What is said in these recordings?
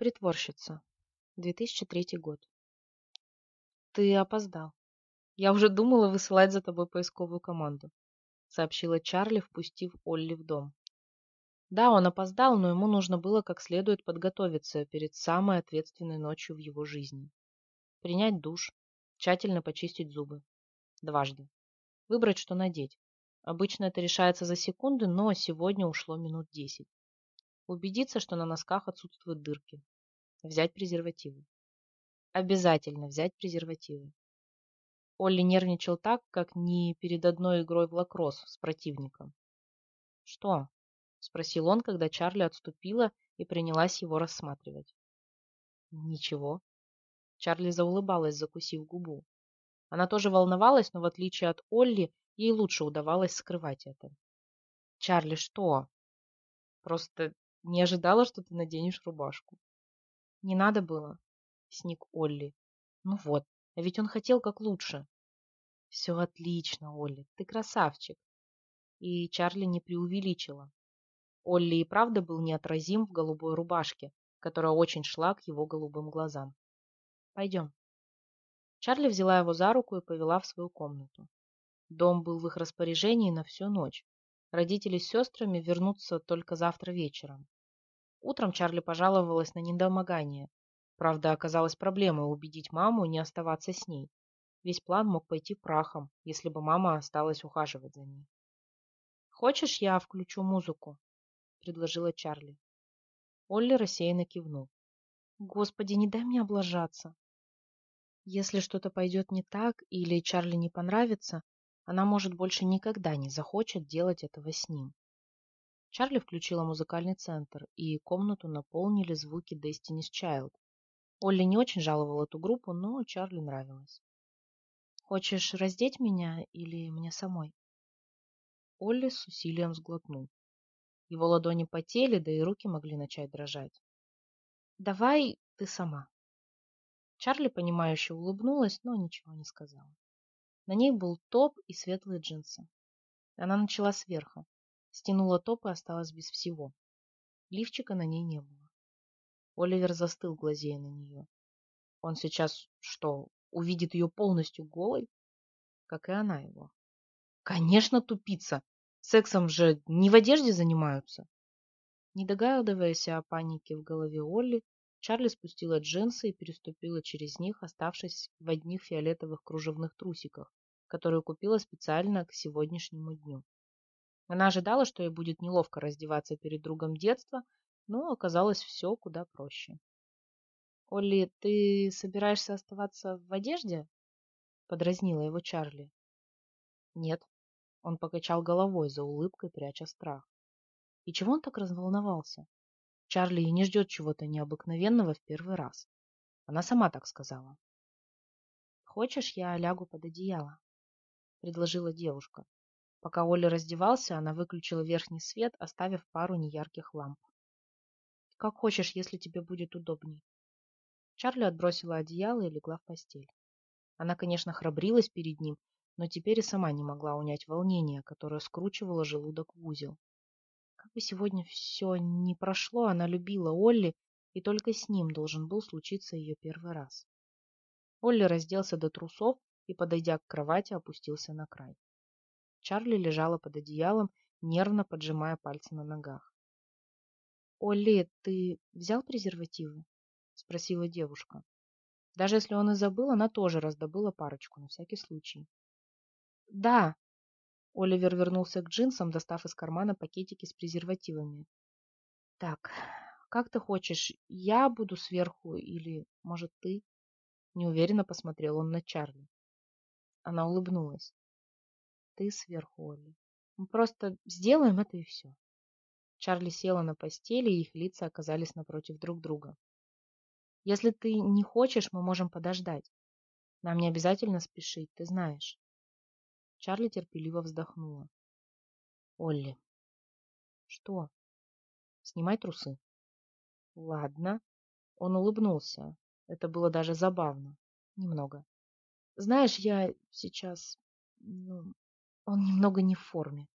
Притворщица. 2003 год. Ты опоздал. Я уже думала высылать за тобой поисковую команду, сообщила Чарли, впустив Олли в дом. Да, он опоздал, но ему нужно было как следует подготовиться перед самой ответственной ночью в его жизни. Принять душ, тщательно почистить зубы. Дважды. Выбрать, что надеть. Обычно это решается за секунды, но сегодня ушло минут десять. Убедиться, что на носках отсутствуют дырки. Взять презервативы. Обязательно взять презервативы. Олли нервничал так, как не перед одной игрой в лакросс с противником. «Что?» – спросил он, когда Чарли отступила и принялась его рассматривать. «Ничего». Чарли заулыбалась, закусив губу. Она тоже волновалась, но в отличие от Олли, ей лучше удавалось скрывать это. «Чарли, что?» «Просто не ожидала, что ты наденешь рубашку. Не надо было, сник Олли. Ну вот, а ведь он хотел как лучше. Все отлично, Олли, ты красавчик. И Чарли не преувеличила. Олли и правда был неотразим в голубой рубашке, которая очень шла к его голубым глазам. Пойдем. Чарли взяла его за руку и повела в свою комнату. Дом был в их распоряжении на всю ночь, Родители с сестрами вернутся только завтра вечером. Утром Чарли пожаловалась на недомогание. Правда, оказалась проблемой убедить маму не оставаться с ней. Весь план мог пойти прахом, если бы мама осталась ухаживать за ней. «Хочешь, я включу музыку?» – предложила Чарли. Олли рассеянно кивнул. «Господи, не дай мне облажаться!» Если что-то пойдет не так или Чарли не понравится, она, может, больше никогда не захочет делать этого с ним. Чарли включила музыкальный центр, и комнату наполнили звуки Destiny's Child. Олли не очень жаловал эту группу, но Чарли нравилось. «Хочешь раздеть меня или мне самой?» Олли с усилием сглотнул. Его ладони потели, да и руки могли начать дрожать. «Давай ты сама». Чарли, понимающе улыбнулась, но ничего не сказала. На ней был топ и светлые джинсы. Она начала сверху. Стянула топ и осталась без всего. Лифчика на ней не было. Оливер застыл, глазея на нее. Он сейчас что, увидит ее полностью голой? Как и она его. Конечно, тупица. Сексом же не в одежде занимаются. Не догадываясь о панике в голове Олли, Чарли спустила джинсы и переступила через них, оставшись в одних фиолетовых кружевных трусиках, которую купила специально к сегодняшнему дню. Она ожидала, что ей будет неловко раздеваться перед другом детства, но оказалось все куда проще. «Олли, ты собираешься оставаться в одежде?» — подразнила его Чарли. «Нет». Он покачал головой за улыбкой, пряча страх. И чего он так разволновался? Чарли и не ждет чего-то необыкновенного в первый раз. Она сама так сказала. «Хочешь, я лягу под одеяло?» — предложила девушка. Пока Оля раздевался, она выключила верхний свет, оставив пару неярких ламп. «Как хочешь, если тебе будет удобней». Чарли отбросила одеяло и легла в постель. Она, конечно, храбрилась перед ним, но теперь и сама не могла унять волнение, которое скручивало желудок в узел. Как бы сегодня все не прошло, она любила Олли, и только с ним должен был случиться ее первый раз. Олли разделся до трусов и, подойдя к кровати, опустился на край. Чарли лежала под одеялом, нервно поджимая пальцы на ногах. «Олли, ты взял презервативы?» — спросила девушка. Даже если он и забыл, она тоже раздобыла парочку, на всякий случай. «Да!» Оливер вернулся к джинсам, достав из кармана пакетики с презервативами. «Так, как ты хочешь, я буду сверху или, может, ты?» Неуверенно посмотрел он на Чарли. Она улыбнулась. Ты сверху, Олли. Мы просто сделаем это и все. Чарли села на постели, и их лица оказались напротив друг друга. Если ты не хочешь, мы можем подождать. Нам не обязательно спешить, ты знаешь. Чарли терпеливо вздохнула. Олли. Что? Снимай трусы. Ладно. Он улыбнулся. Это было даже забавно. Немного. Знаешь, я сейчас... Ну, он немного не в форме.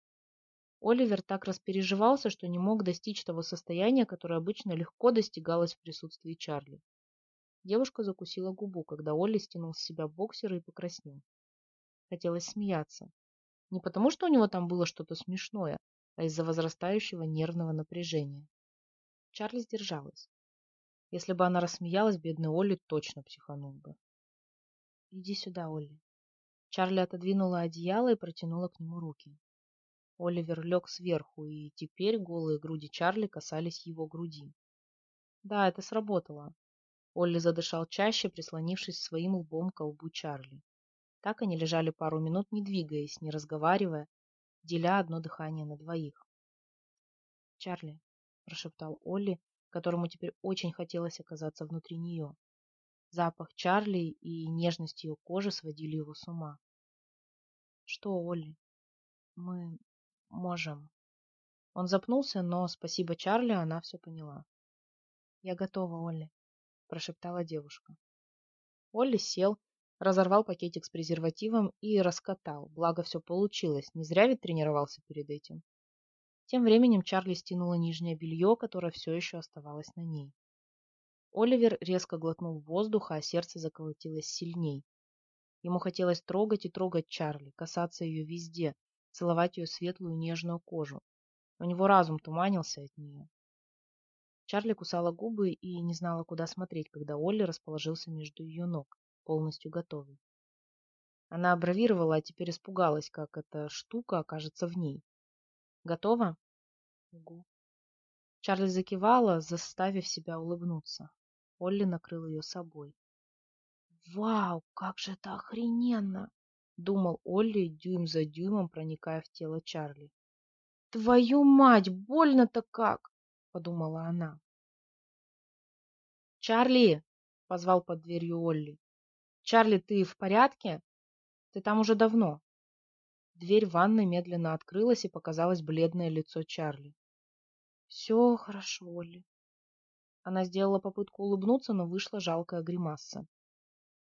Оливер так распереживался, что не мог достичь того состояния, которое обычно легко достигалось в присутствии Чарли. Девушка закусила губу, когда Олли стянул с себя боксеры и покраснел. Хотелось смеяться. Не потому, что у него там было что-то смешное, а из-за возрастающего нервного напряжения. Чарли сдержалась. Если бы она рассмеялась, бедный Олли точно психанул бы. «Иди сюда, Олли». Чарли отодвинула одеяло и протянула к нему руки. Оливер лег сверху, и теперь голые груди Чарли касались его груди. Да, это сработало. Олли задышал чаще, прислонившись своим лбом к лбу Чарли. Так они лежали пару минут, не двигаясь, не разговаривая, деля одно дыхание на двоих. «Чарли», — прошептал Олли, которому теперь очень хотелось оказаться внутри нее. Запах Чарли и нежность ее кожи сводили его с ума. «Что, Олли?» «Мы можем». Он запнулся, но, спасибо Чарли, она все поняла. «Я готова, Олли», – прошептала девушка. Олли сел, разорвал пакетик с презервативом и раскатал, благо все получилось, не зря ведь тренировался перед этим. Тем временем Чарли стянула нижнее белье, которое все еще оставалось на ней. Оливер резко глотнул воздуха, а сердце заколотилось сильней. Ему хотелось трогать и трогать Чарли, касаться ее везде, целовать ее светлую нежную кожу. У него разум туманился от нее. Чарли кусала губы и не знала, куда смотреть, когда Олли расположился между ее ног, полностью готовый. Она бравировала, а теперь испугалась, как эта штука окажется в ней. «Готова?» «Угу». Чарли закивала, заставив себя улыбнуться. Олли накрыл ее собой. «Вау, как же это охрененно!» — думал Олли, дюйм за дюймом проникая в тело Чарли. «Твою мать, больно-то как!» — подумала она. «Чарли!» — позвал под дверью Олли. «Чарли, ты в порядке? Ты там уже давно». Дверь ванной медленно открылась, и показалось бледное лицо Чарли. «Все хорошо, Олли». Она сделала попытку улыбнуться, но вышла жалкая гримаса.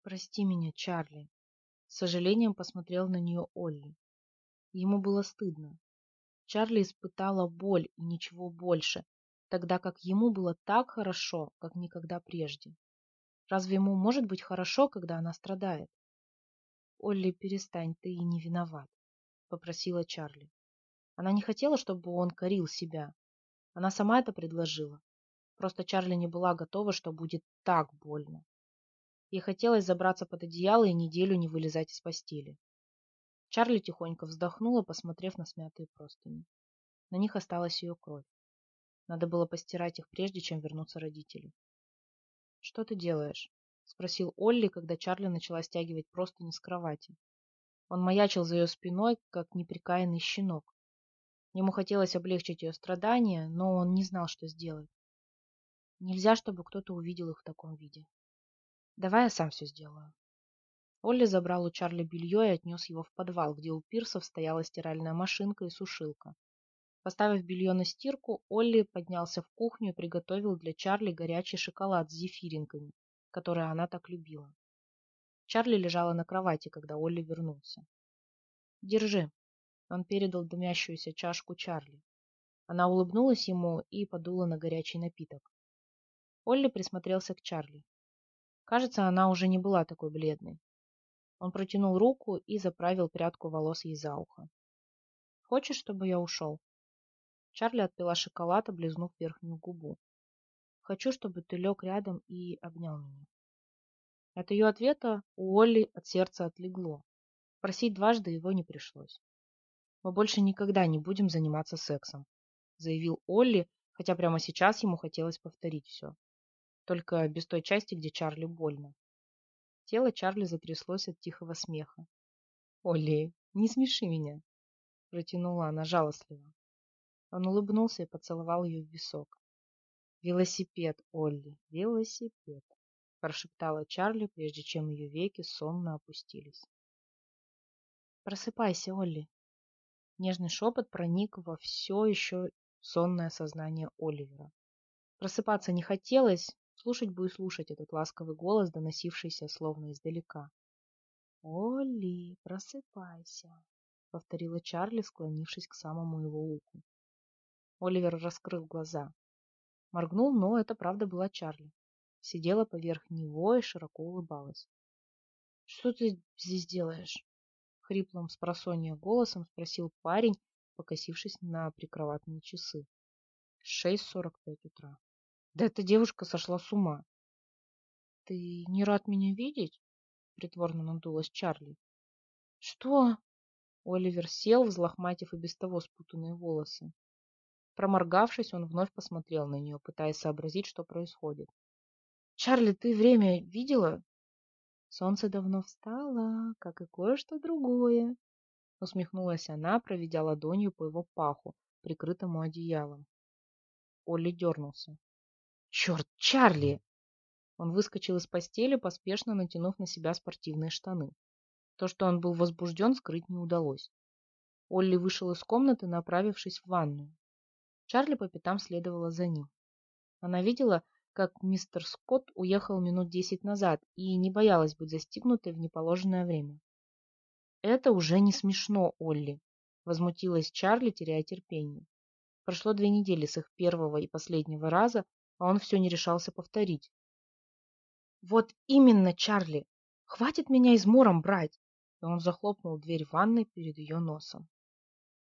«Прости меня, Чарли», — с сожалением посмотрел на нее Олли. Ему было стыдно. Чарли испытала боль и ничего больше, тогда как ему было так хорошо, как никогда прежде. Разве ему может быть хорошо, когда она страдает? «Олли, перестань, ты и не виноват», — попросила Чарли. Она не хотела, чтобы он корил себя. Она сама это предложила. Просто Чарли не была готова, что будет так больно. Ей хотелось забраться под одеяло и неделю не вылезать из постели. Чарли тихонько вздохнула, посмотрев на смятые простыни. На них осталась ее кровь. Надо было постирать их, прежде чем вернутся родители. «Что ты делаешь?» — спросил Олли, когда Чарли начала стягивать простыни с кровати. Он маячил за ее спиной, как неприкаянный щенок. Ему хотелось облегчить ее страдания, но он не знал, что сделать. Нельзя, чтобы кто-то увидел их в таком виде. Давай я сам все сделаю. Олли забрал у Чарли белье и отнес его в подвал, где у пирсов стояла стиральная машинка и сушилка. Поставив белье на стирку, Олли поднялся в кухню и приготовил для Чарли горячий шоколад с зефиринками, который она так любила. Чарли лежала на кровати, когда Олли вернулся. «Держи». Он передал дымящуюся чашку Чарли. Она улыбнулась ему и подула на горячий напиток. Олли присмотрелся к Чарли. Кажется, она уже не была такой бледной. Он протянул руку и заправил прядку волос ей за ухо. «Хочешь, чтобы я ушел?» Чарли отпила шоколад, облизнув верхнюю губу. «Хочу, чтобы ты лег рядом и обнял меня». От ее ответа у Олли от сердца отлегло. Просить дважды его не пришлось. «Мы больше никогда не будем заниматься сексом», заявил Олли, хотя прямо сейчас ему хотелось повторить все только без той части, где Чарли больно. Тело Чарли затряслось от тихого смеха. «Олли, не смеши меня!» Протянула она жалостливо. Он улыбнулся и поцеловал ее в висок. «Велосипед, Олли, велосипед!» Прошептала Чарли, прежде чем ее веки сонно опустились. «Просыпайся, Олли!» Нежный шепот проник во все еще сонное сознание Оливера. Просыпаться не хотелось, Слушать бы и слушать этот ласковый голос, доносившийся словно издалека. «Олли, просыпайся!» — повторила Чарли, склонившись к самому его уху. Оливер раскрыл глаза. Моргнул, но это правда была Чарли. Сидела поверх него и широко улыбалась. — Что ты здесь делаешь? — хриплым с голосом спросил парень, покосившись на прикроватные часы. Шесть сорок пять утра. Да эта девушка сошла с ума. — Ты не рад меня видеть? — притворно надулась Чарли. — Что? Оливер сел, взлохматив и без того спутанные волосы. Проморгавшись, он вновь посмотрел на нее, пытаясь сообразить, что происходит. «Чарли, ты время видела?» «Солнце давно встало, как и кое-что другое», — усмехнулась она, проведя ладонью по его паху, прикрытому одеялом. Олли дернулся. «Черт, Чарли!» Он выскочил из постели, поспешно натянув на себя спортивные штаны. То, что он был возбужден, скрыть не удалось. Олли вышел из комнаты, направившись в ванную. Чарли по пятам следовала за ним. Она видела, как мистер Скотт уехал минут десять назад и не боялась быть застигнутой в неположенное время. «Это уже не смешно, Олли», — возмутилась Чарли, теряя терпение. Прошло две недели с их первого и последнего раза, а он все не решался повторить. «Вот именно, Чарли! Хватит меня измором брать!» И он захлопнул дверь ванной перед ее носом.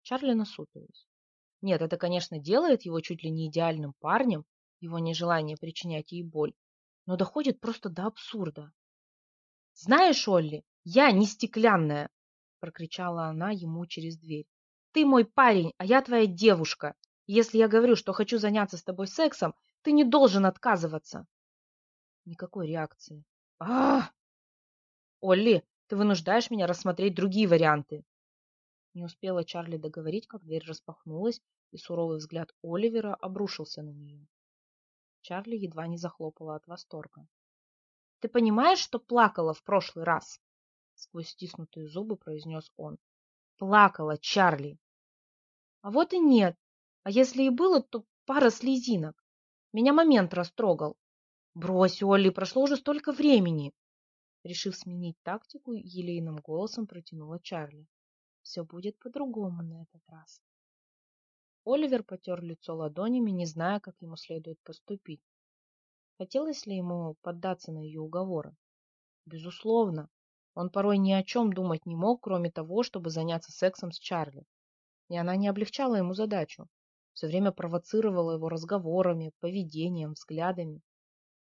Чарли насупилась. Нет, это, конечно, делает его чуть ли не идеальным парнем, его нежелание причинять ей боль, но доходит просто до абсурда. «Знаешь, Олли, я не стеклянная!» – прокричала она ему через дверь. «Ты мой парень, а я твоя девушка. Если я говорю, что хочу заняться с тобой сексом, ты не должен отказываться!» Никакой реакции. а Олли, ты вынуждаешь меня рассмотреть другие варианты. Не успела Чарли договорить, как дверь распахнулась, и суровый взгляд Оливера обрушился на нее. Чарли едва не захлопала от восторга. — Ты понимаешь, что плакала в прошлый раз? — сквозь стиснутые зубы произнес он. — Плакала, Чарли. — А вот и нет. А если и было, то пара слезинок. Меня момент растрогал. Брось, Олли, прошло уже столько времени. Решив сменить тактику, елейным голосом протянула Чарли. Все будет по-другому на этот раз. Оливер потер лицо ладонями, не зная, как ему следует поступить. Хотелось ли ему поддаться на ее уговоры? Безусловно. Он порой ни о чем думать не мог, кроме того, чтобы заняться сексом с Чарли. И она не облегчала ему задачу. Все время провоцировала его разговорами, поведением, взглядами.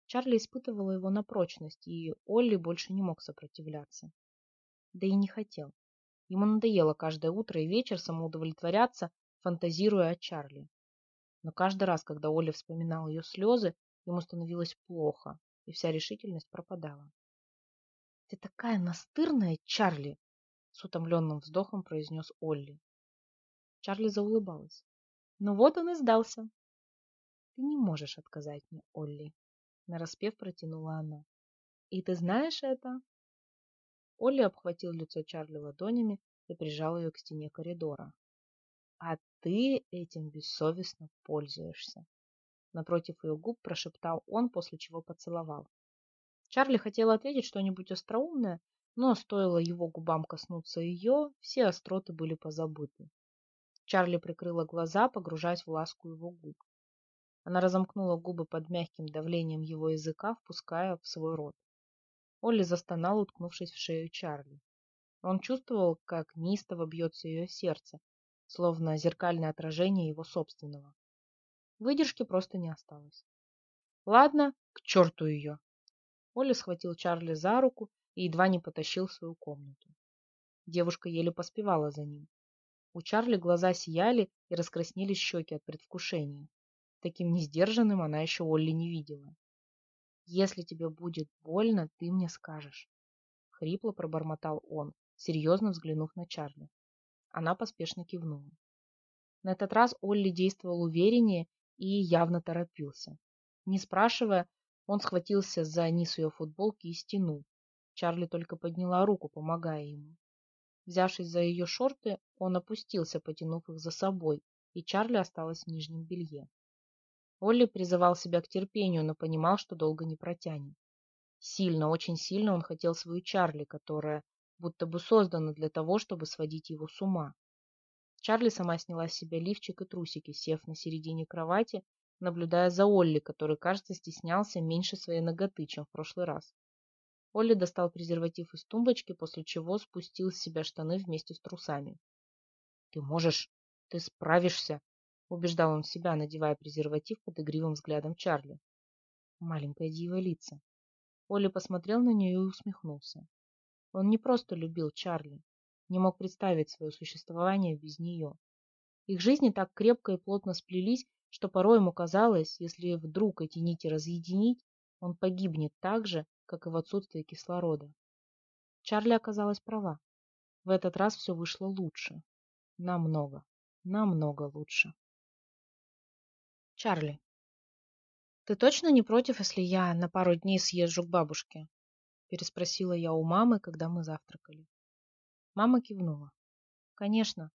Чарли испытывала его на прочность, и Олли больше не мог сопротивляться. Да и не хотел. Ему надоело каждое утро и вечер самоудовлетворяться, фантазируя о Чарли. Но каждый раз, когда Оля вспоминал ее слезы, ему становилось плохо, и вся решительность пропадала. «Ты такая настырная, Чарли!» — с утомленным вздохом произнес Олли. Чарли заулыбалась. «Ну вот он и сдался!» «Ты не можешь отказать мне, Олли!» — нараспев протянула она. «И ты знаешь это?» Олли обхватил лицо Чарли ладонями и прижал ее к стене коридора. «А ты этим бессовестно пользуешься!» Напротив ее губ прошептал он, после чего поцеловал. Чарли хотела ответить что-нибудь остроумное, но стоило его губам коснуться ее, все остроты были позабыты. Чарли прикрыла глаза, погружаясь в ласку его губ. Она разомкнула губы под мягким давлением его языка, впуская в свой рот. Олли застонал, уткнувшись в шею Чарли. Он чувствовал, как неистово бьется ее сердце, словно зеркальное отражение его собственного. Выдержки просто не осталось. Ладно, к черту ее. Оля схватил Чарли за руку и едва не потащил в свою комнату. Девушка еле поспевала за ним. У Чарли глаза сияли и раскраснелись щеки от предвкушения. Таким несдержанным она еще Олли не видела. Если тебе будет больно, ты мне скажешь. Хрипло пробормотал он, серьезно взглянув на Чарли. Она поспешно кивнула. На этот раз Олли действовал увереннее и явно торопился. Не спрашивая, он схватился за низ ее футболки и стянул. Чарли только подняла руку, помогая ему. Взявшись за ее шорты, он опустился, потянув их за собой, и Чарли осталась в нижнем белье. Олли призывал себя к терпению, но понимал, что долго не протянет. Сильно, очень сильно он хотел свою Чарли, которая будто бы создано для того, чтобы сводить его с ума. Чарли сама сняла с себя лифчик и трусики, сев на середине кровати, наблюдая за Олли, который, кажется, стеснялся меньше своей ноготы, чем в прошлый раз. Олли достал презерватив из тумбочки, после чего спустил с себя штаны вместе с трусами. «Ты можешь, ты справишься», — убеждал он себя, надевая презерватив под игривым взглядом Чарли. Маленькая дива лица. Олли посмотрел на нее и усмехнулся. Он не просто любил Чарли, не мог представить свое существование без нее. Их жизни так крепко и плотно сплелись, что порой ему казалось, если вдруг эти нити разъединить, он погибнет так же, как и в отсутствии кислорода. Чарли оказалась права. В этот раз все вышло лучше. Намного, намного лучше. Чарли. «Ты точно не против, если я на пару дней съезжу к бабушке?» Переспросила я у мамы, когда мы завтракали. Мама кивнула. «Конечно.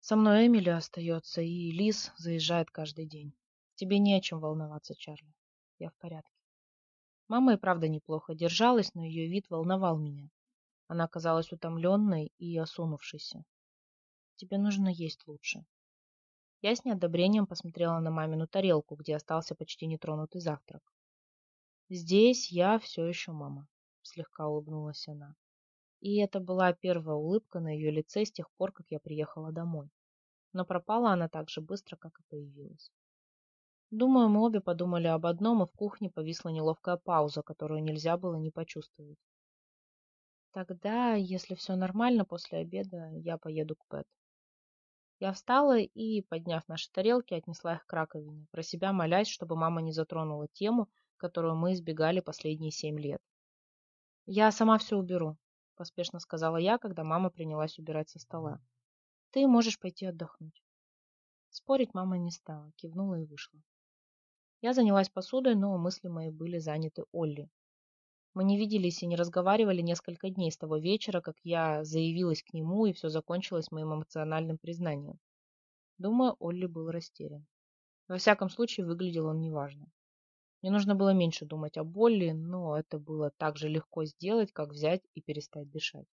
Со мной Эмили остается, и Лиз заезжает каждый день. Тебе не о чем волноваться, Чарли. Я в порядке». Мама и правда неплохо держалась, но ее вид волновал меня. Она казалась утомленной и осунувшейся. «Тебе нужно есть лучше». Я с неодобрением посмотрела на мамину тарелку, где остался почти нетронутый завтрак. «Здесь я все еще мама», — слегка улыбнулась она. И это была первая улыбка на ее лице с тех пор, как я приехала домой. Но пропала она так же быстро, как и появилась. Думаю, мы обе подумали об одном, и в кухне повисла неловкая пауза, которую нельзя было не почувствовать. Тогда, если все нормально после обеда, я поеду к Пэт. Я встала и, подняв наши тарелки, отнесла их к раковине, про себя молясь, чтобы мама не затронула тему, которую мы избегали последние семь лет. «Я сама все уберу», — поспешно сказала я, когда мама принялась убирать со стола. «Ты можешь пойти отдохнуть». Спорить мама не стала, кивнула и вышла. Я занялась посудой, но мысли мои были заняты Олли. Мы не виделись и не разговаривали несколько дней с того вечера, как я заявилась к нему, и все закончилось моим эмоциональным признанием. Думаю, Олли был растерян. Во всяком случае, выглядел он неважно. Мне нужно было меньше думать о боли, но это было так же легко сделать, как взять и перестать дышать.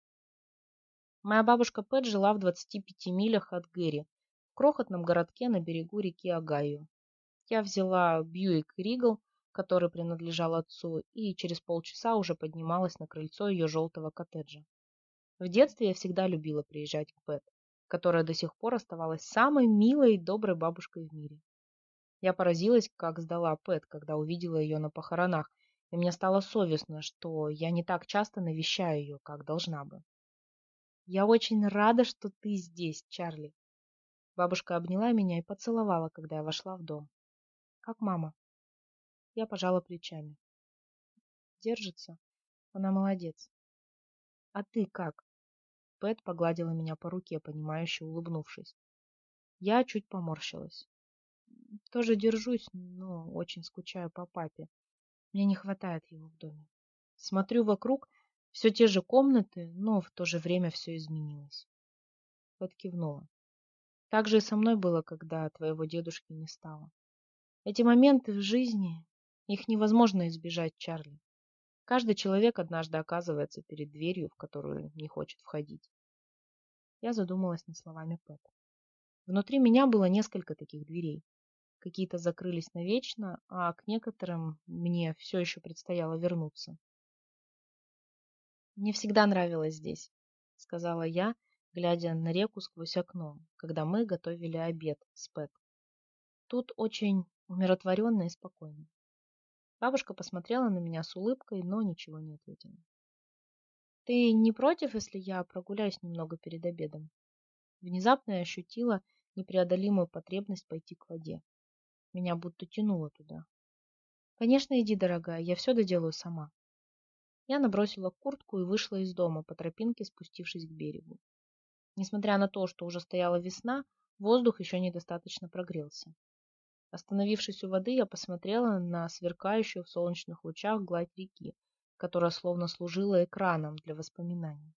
Моя бабушка Пэт жила в 25 милях от Гэри, в крохотном городке на берегу реки Огайо. Я взяла Бьюик Ригл, который принадлежал отцу, и через полчаса уже поднималась на крыльцо ее желтого коттеджа. В детстве я всегда любила приезжать к Пэт, которая до сих пор оставалась самой милой и доброй бабушкой в мире. Я поразилась, как сдала Пэт, когда увидела ее на похоронах, и мне стало совестно, что я не так часто навещаю ее, как должна бы. «Я очень рада, что ты здесь, Чарли!» Бабушка обняла меня и поцеловала, когда я вошла в дом. Как мама? Я пожала плечами. Держится. Она молодец. А ты как? Пэт погладила меня по руке, понимающе улыбнувшись. Я чуть поморщилась. Тоже держусь, но очень скучаю по папе. Мне не хватает его в доме. Смотрю вокруг, все те же комнаты, но в то же время все изменилось. Пэт кивнула. Так же и со мной было, когда твоего дедушки не стало. Эти моменты в жизни, их невозможно избежать, Чарли. Каждый человек однажды оказывается перед дверью, в которую не хочет входить. Я задумалась над словами Пэт. Внутри меня было несколько таких дверей. Какие-то закрылись навечно, а к некоторым мне все еще предстояло вернуться. «Мне всегда нравилось здесь», — сказала я, глядя на реку сквозь окно, когда мы готовили обед с Пэт. «Тут очень умиротворенно и спокойно. Бабушка посмотрела на меня с улыбкой, но ничего не ответила. «Ты не против, если я прогуляюсь немного перед обедом?» Внезапно я ощутила непреодолимую потребность пойти к воде. Меня будто тянуло туда. «Конечно, иди, дорогая, я все доделаю сама». Я набросила куртку и вышла из дома, по тропинке спустившись к берегу. Несмотря на то, что уже стояла весна, воздух еще недостаточно прогрелся. Остановившись у воды, я посмотрела на сверкающую в солнечных лучах гладь реки, которая словно служила экраном для воспоминаний.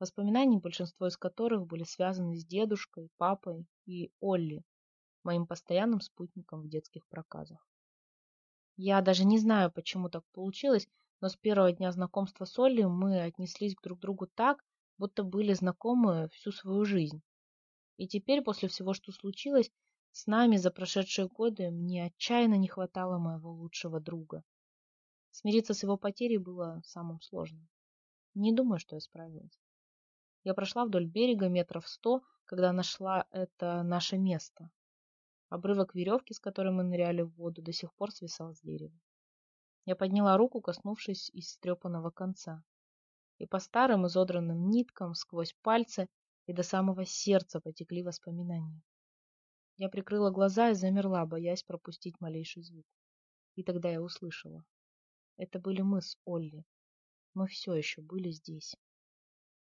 Воспоминаний, большинство из которых были связаны с дедушкой, папой и Олли, моим постоянным спутником в детских проказах. Я даже не знаю, почему так получилось, но с первого дня знакомства с Олли мы отнеслись к друг другу так, будто были знакомы всю свою жизнь. И теперь, после всего, что случилось с нами за прошедшие годы, мне отчаянно не хватало моего лучшего друга. Смириться с его потерей было самым сложным. Не думаю, что я справилась. Я прошла вдоль берега метров сто, когда нашла это наше место. Обрывок веревки, с которой мы ныряли в воду, до сих пор свисал с дерева. Я подняла руку, коснувшись истрепанного конца. И по старым изодранным ниткам, сквозь пальцы и до самого сердца потекли воспоминания. Я прикрыла глаза и замерла, боясь пропустить малейший звук. И тогда я услышала. Это были мы с Олли. Мы все еще были здесь.